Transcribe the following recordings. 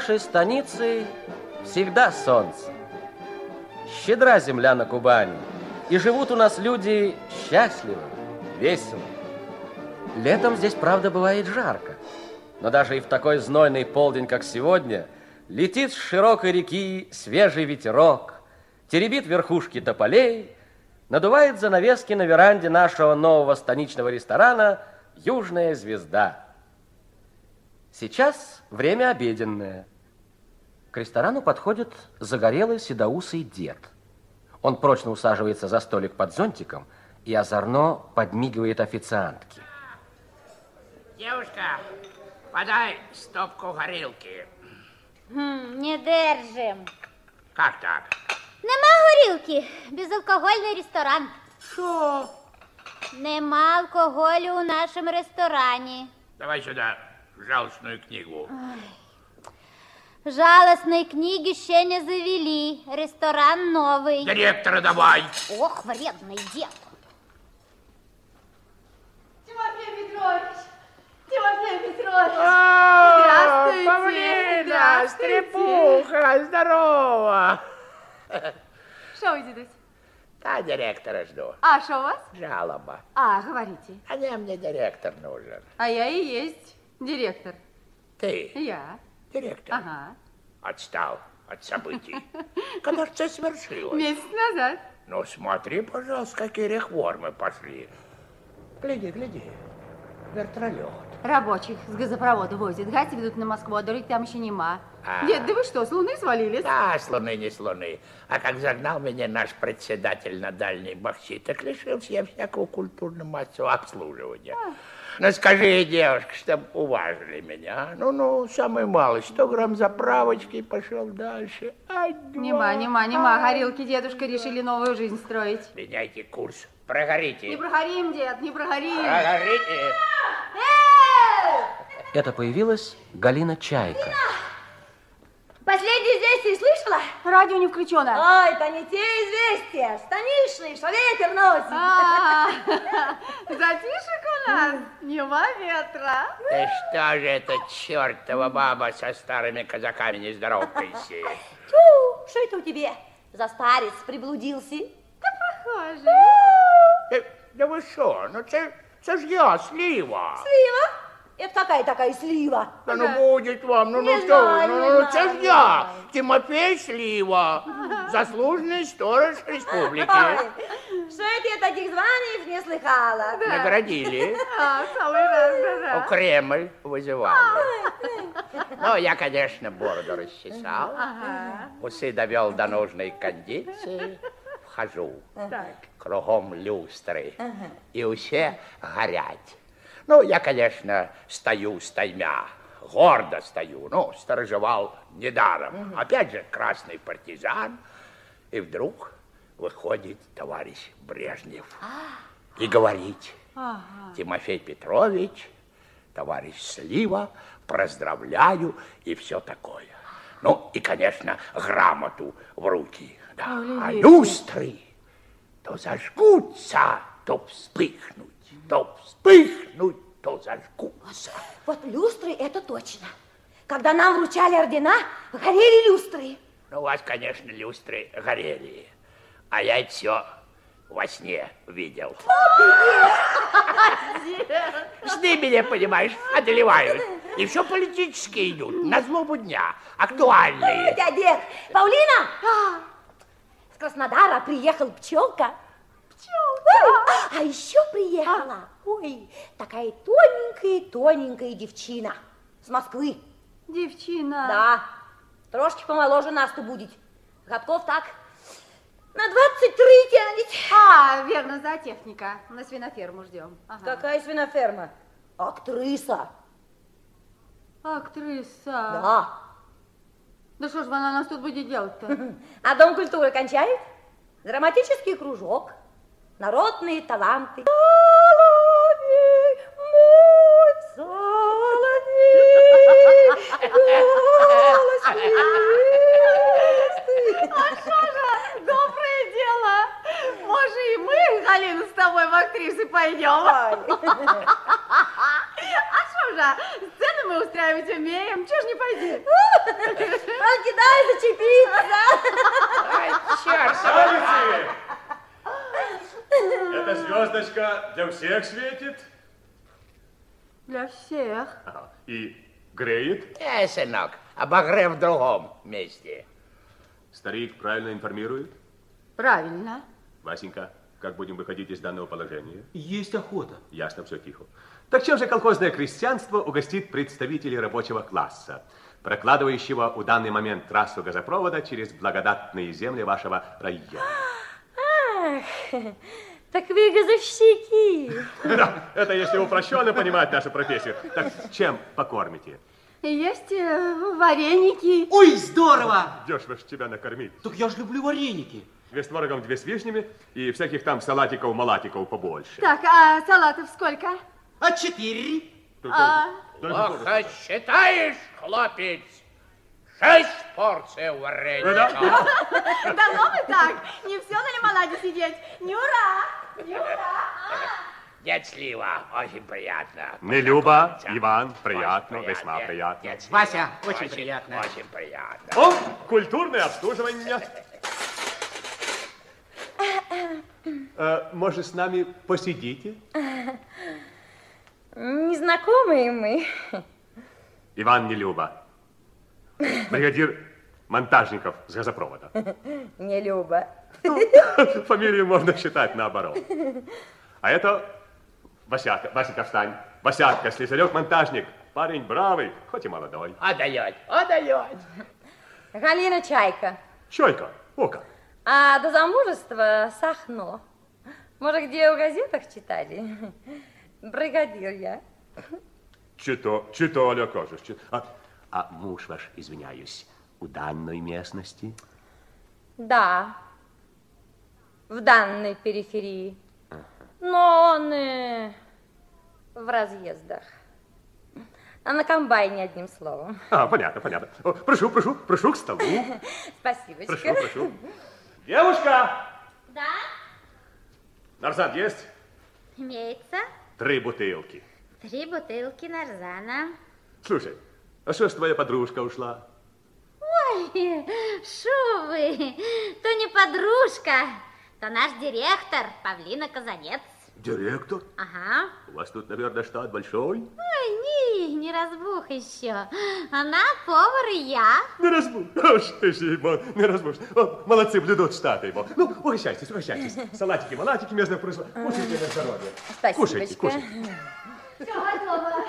Нашей станицей всегда солнце. Щедра земля на Кубани, и живут у нас люди счастливо, весело. Летом здесь, правда, бывает жарко, но даже и в такой знойный полдень, как сегодня, летит с широкой реки свежий ветерок, теребит верхушки тополей, надувает занавески на веранде нашего нового станичного ресторана «Южная звезда». Сейчас время обеденное. К ресторану подходит загорелый седоусый дед. Он прочно усаживается за столик под зонтиком и озорно подмигивает официантке. Девушка, подай стопку горілки. Хм, не держим. Как так? Нема горілки. Безалкогольний ресторан. Що? Нема алкоголю у нашому ресторані. Давай сюда жалостную книгу. Жалостной книги ще не завели. Ресторан новый. Директора давай. Ох, вредный дед. Тимофей Петрович! Тимофей Петрович! А, Здравствуйте! Павлина, Здравствуйте! стрепуха, здорово. Что вы здесь? Да, директора жду. А, что у вас? Жалоба. А, говорите. А не мне директор нужен. А я и есть директор. Ты Я. директор. Ага. Отстал от событий. Когда же это свершилось? Месяц назад. Ну, смотри, пожалуйста, какие реформы пошли. Гляди, гляди. Вертолет. Рабочих с газопровода возят. Гать ведут на Москву, а дороги там еще нема. А. Дед, да вы что, с луны свалились? Да, с луны не с луны. А как загнал меня наш председатель на дальний бахчи, так лишился я всякого культурного массового обслуживания. Ну, скажи, девушка, чтоб уважили меня. а? Ну-ну, самый малый, 100 грамм заправочки и пошел дальше. Ай, Нема, нема, нема. Горилки дедушка решили новую жизнь строить. Меняйте курс. Прогорите. Не прогорим, дед, не прогорим. Прогорите. Это появилась Галина Чайка. Последние известия слышала? Радио не включено. Ой, это не те известия, станичные, что ветер носит. А, Затишек у нас, нема ветра. Да что же это чертова баба со старыми казаками не здоровкайся? Тю, что это у тебя? За старец приблудился. Похоже. Э, Да ви що? Ну це ж я, сліва. Слива? Это какая такая слива? Да ну будет вам, ну, ну что знаю, вы, ну, ну, це ж я. Тимофей Слива, заслуженный сторож республики. Ой, что это я таких званий не слыхала? Наградили, А, самый раз, да-да. в Кремль вызывали. Ну, я, конечно, бороду расчесал, Ага, усы довел до нужной кондиции, вхожу, так. кругом люстры, и усе горять. Ну, я, конечно, стою стоймя, гордо стою, ну, сторожевал недаром. Опять же, красный партизан. И вдруг выходит товарищ Брежнев и говорит, Ага. Тимофей Петрович, товарищ Слива, поздравляю и все такое. Ну, и, конечно, грамоту в руки. Да. А люстры то зажгутся, то вспыхнуть, то вспыхнуть, то зажгутся. Вот люстры это точно. Когда нам вручали ордена, горели люстры. Ну, у вас, конечно, люстры горели, а я это все во сне видел. Сны меня, понимаешь, одолевают. И все политические идут, на злобу дня, актуальные. Дядя, Паулина! С Краснодара приехал пчелка. А еще приехала, ой, такая тоненькая-тоненькая девчина с Москвы. Девчина. Да, трошки помоложе нас-то будет. Годков так на 23 тянет. А, верно, за техника. На свиноферму ждем. Ага. Какая свиноферма? Актриса. Актриса. Да. Да что ж она нас тут будет делать-то? А Дом культуры кончает? Драматический кружок. Народные таланты. Соловей, мой соловей, голос невесты. А что же, доброе дело. Может, и мы, Галина, с тобой в актрисы пойдем? А что же? Сцены мы устраивать умеем, чего ж не пойти? Он кидай зачепиться. Ай, черт! Звездочка для всех светит Для всех. ага, и греет. Э, сынок, обогрев в другом месте. Старик правильно информирует. Правильно. Васенька, как будем выходить из данного положения? Есть охота. Ясно, все тихо. Так чем же колхозное крестьянство угостит представителей рабочего класса, прокладывающего у данный момент трассу газопровода через благодатные земли вашего района? Так вы газовщики. Да, это если упрощенно понимать нашу профессию. Так чем покормите? Есть э, вареники. Ой, здорово! Дешево ж тебя накормить. Так я ж люблю вареники. Две с творогом, две с вишнями и всяких там салатиков, малатиков побольше. Так, а салатов сколько? А четыре? А, Плохо считаешь, хлопец? Шесть порций вареника. да ну вы так, не все на лимонаде сидеть. Нюра, Нюра. Дядь Слива, очень приятно. Нелюба, познакомиться. Иван, приятно, Очень весьма приятно. дядь Слива, Вася, очень приятно. Очень приятно. О, культурное обслуживание. Э, может, с нами посидите? Незнакомые мы. Иван Нелюба, бригадир монтажников с газопровода. Не Люба. Фамилию можно считать наоборот. А это Васятка. Васенька, встань. Васятка, слесарек-монтажник. Парень бравый, хоть и молодой. Отдает, отдает. Галина Чайка. Чойка, о как. А до замужества Сахно. Может, где в газетах читали? Бригадир я. Чито, читали, окажешь. А, а муж ваш, извиняюсь, у данной местности? Да. В данной периферии. Но он э, в разъездах. А на комбайне, одним словом. А, понятно, понятно. О, прошу, прошу, прошу к столу. Спасибо. Прошу, прошу. Девушка! Да, Нарзан есть? имеется Три бутылки. три бутылки нарзана. Слушай, а что ж твоя подружка ушла? Ой, шо вы, то не подружка, то наш директор Павлина Казанец. Директор? Ага. У вас тут, наверное, штат большой? Ой, не, не разбух еще. Она повар и я. Не разбуш. Аж ты ж ебан, не разбуш. О, молодцы, блюдут штаты его. Ну, угощайтесь, угощайтесь. Салатики, малатики, между прочим. Кушайте на здоровье. Кушайте, Спасибо. кушайте. Все готово.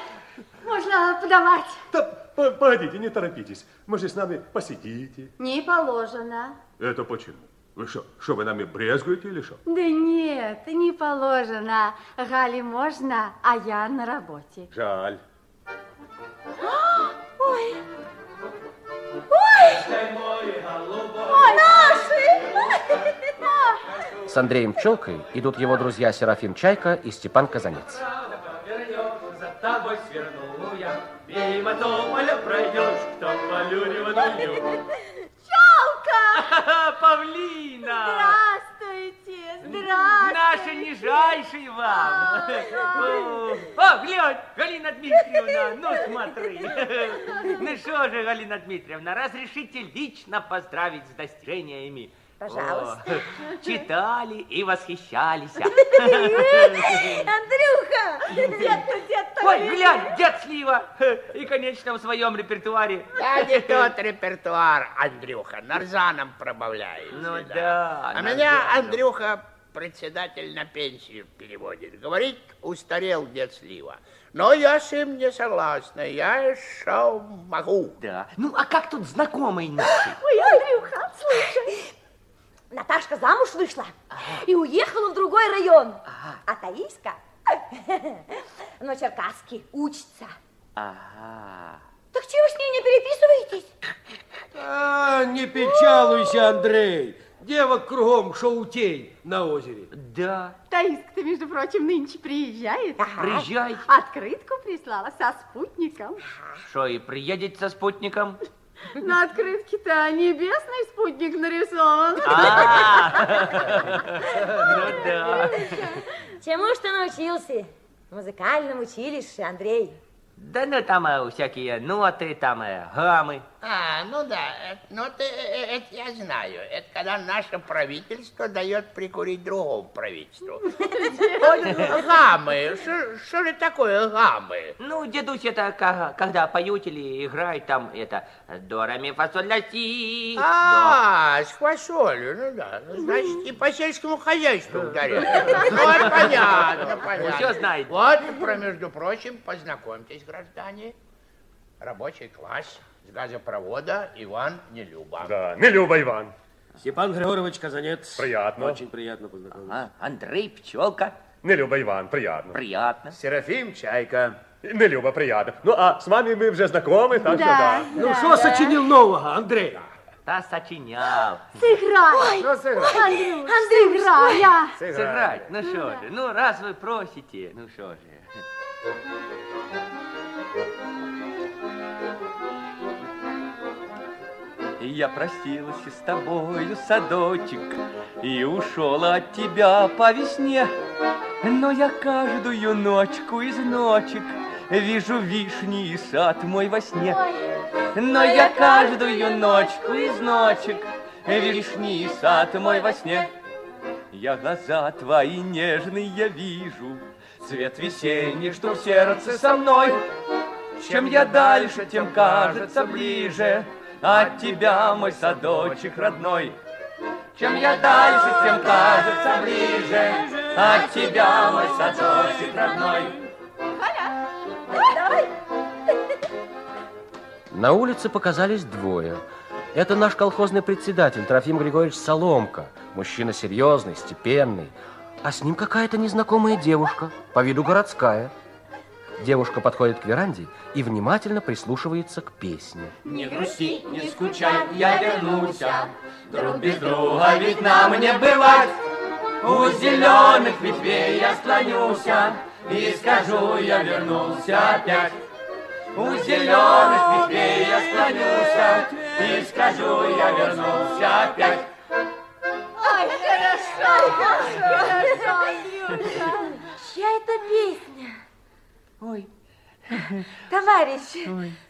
Можно подавать. Да, погодите, не торопитесь. Может, с нами посидите? Не положено. Это почему? Вы что, что вы нами брезгуете или что? Да нет, не положено. Гале можно, а я на работе. Жаль. С Андреем Пчелкой идут его друзья Серафим Чайка и Степан Казанец. Мимо тополя пройдешь, кто полюреваную. Пчелка! Павлина! Здравствуйте, здравствуйте. Наша нижайший вам! О, О, глянь, Галина Дмитриевна, ну смотри. Ну что же, Галина Дмитриевна, разрешите лично поздравить с достижениями. Пожалуйста. О, читали и восхищались. Андрюха! Дед-то, дед-то. Ой, глянь, дед Слива. И, конечно, в своем репертуаре. Да не тот репертуар, Андрюха, нарзаном пробавляется. Ну да, А меня Андрюха председатель на пенсию переводит. Говорит, устарел дед Слива. Но я с ним не согласна. Я еще могу. Да. Ну, а как тут знакомые наши? Ой, Андрюха, слушай. Наташка замуж вышла и уехала в другой район. А Таиска на Черкасске учится. Ага. Так чего с ней не переписываетесь? А, не печалуйся, Андрей. Девок кругом шоутей на озере. Да. Таиска-то, между прочим, нынче приезжает. Приезжай. Открытку прислала со спутником. Что, и приедет со спутником? На открытке-то небесный спутник нарисован. А, Ну да. Чему ж ты научился? В музыкальном училище, Андрей. Да ну там э, всякие ноты, там э, гаммы. А, ну да, ну это, э, это я знаю. Это когда наше правительство дает прикурить другому правительству. Вот Гаммы. Что- же такое гаммы? Ну, дедусь, это когда поют или играют там, это до, ре, ми, фа, соль, ля, си. А, с фасолью, ну да. Ну, Значит, и по сельскому хозяйству ударяют. Вот понятно, понятно. всё знаете. Вот, про, между прочим, познакомьтесь, граждане. Рабочий класс с газопровода Иван Нелюба. Да, не Люба Иван. Степан Григорович Казанец. Приятно. Очень приятно познакомиться. А, Андрей Пчелка. Не Люба Иван, приятно. Приятно. Серафим Чайка. Не Люба, приятно. Ну, а с вами мы уже знакомы, так что да. Ну, что сочинил нового, Андрей? Та сочинял. Сыграй. Ну, сыграй. Андрюш, сыграй. Я. Сыграть. Ну что же, ну раз вы просите, ну что же. И я простилась с тобою, садочек, И ушел от тебя по весне. Но я каждую ночку из ночек Вижу вишни и сад мой во сне. Но я каждую ночку из ночек Вишни и сад мой во сне. Я глаза твои нежные вижу, Цвет весенний, что в сердце со мной. Чем я дальше, тем кажется ближе От тебя, мой садочек родной. Чем я дальше, тем кажется ближе От тебя, мой садочек родной. На улице показались двое. Это наш колхозный председатель Трофим Григорьевич Соломка. Мужчина серьезный, степенный. А с ним какая-то незнакомая девушка, по виду городская. Девушка подходит к веранде и внимательно прислушивается к песне. Не грусти, не скучай, я вернусь. Друг без друга ведь нам не бывать. У зеленых ветвей я склонюсь и скажу, я вернулся опять. У зеленых ветвей я склонюсь и скажу, я вернулся опять. Чья это песня? Ой, Товарищ,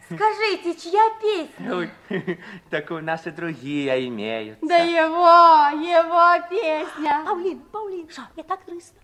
скажите, чья песня? ой, так у нас и другие имеются. Да его, его песня. Паулин, Паулин, що, я так трысно.